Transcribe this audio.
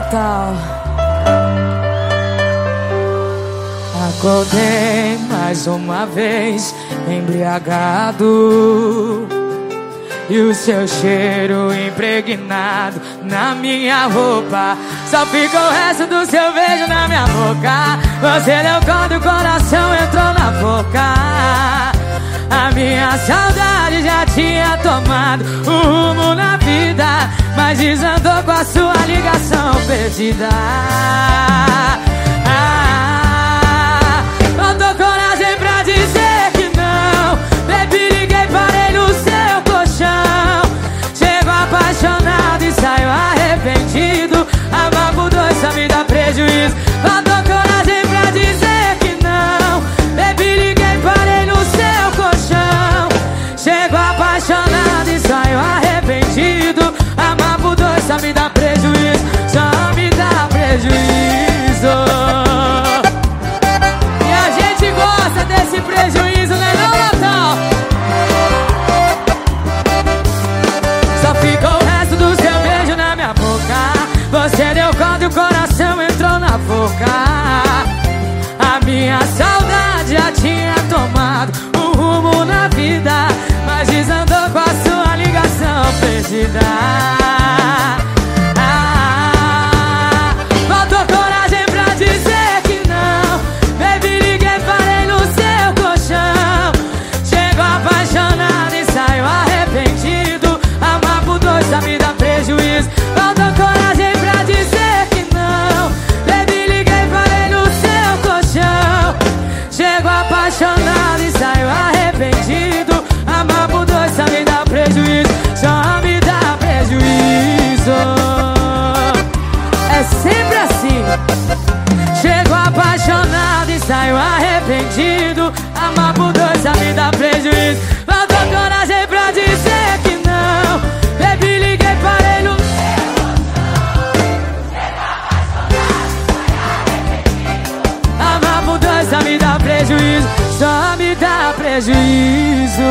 Natal. Acordei mais uma vez, embriagado. E o seu cheiro impregnado na minha roupa. Só fica o resto do seu beijo na minha boca. Você conta e o coração entrou na boca. A minha saudade já tinha tomado o rumo na vida. Mas desandou com a sua ligação perdida. Você deu conta e o coração entrou na boca. A minha saudade já tinha tomado um rumo na vida Mas desandou com a sua ligação perdida apaixonado e saio arrependido. Amar por dois só me dá prejuízo. Só me dá prejuízo. É sempre assim. Chego apaixonado e saio arrependido. Amar por dois só me dá prejuízo prejuízo, só me dá prejuízo.